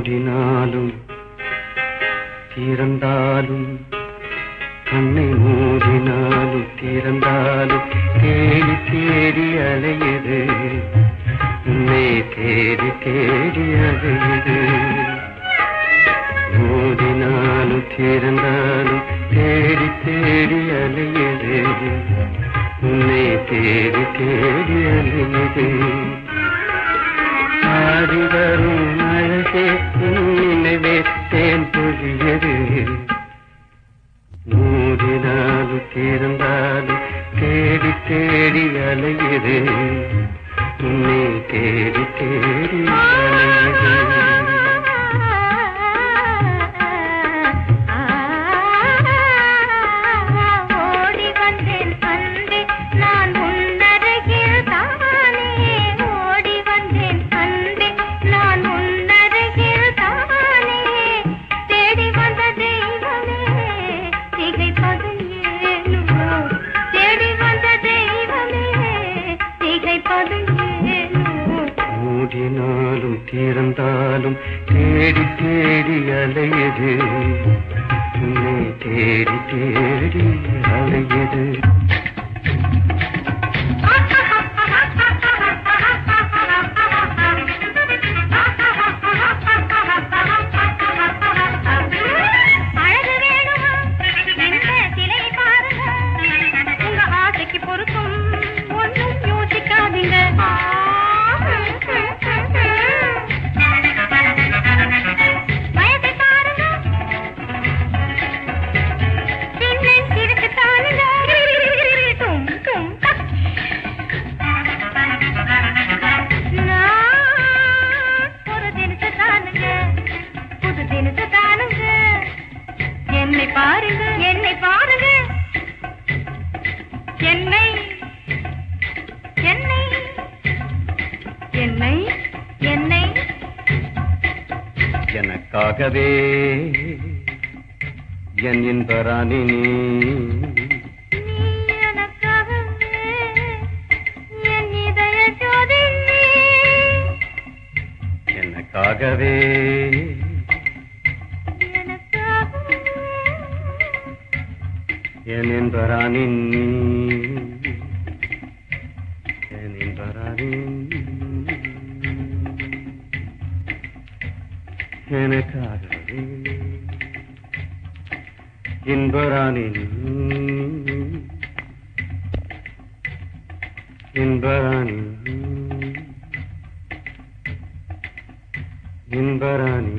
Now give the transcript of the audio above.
மூடினாலும் திறந்தாலும் கண்ணை மூடினாலும் திறந்தாலும் தேடி தேடி அலையது. உன்னை தேடி தேடி அலையது. மூடினாலும் திறந்தாலும் தேடி தேடி அலையது. உன்னை தேடி தேடி அலையது. ஆடி வரும் மூடினாலும் தேடி தேடி அலையுது. உன்னை தேடி தேடி அலையுது. ஓடினாலும் திறந்தாலும் தேடி தேடி அலையது. உன்னை தேடி தேடி அலையது. பாருங்க என்னை பாருங்க. என்னை என்னை என்னை என்னை. எனக்காகவே என் இன்பராணி எனக்காகவே என் இன்பராணி நீ எனக்காகவே இன்பராணி நீ இன்பராணி இன்பராணி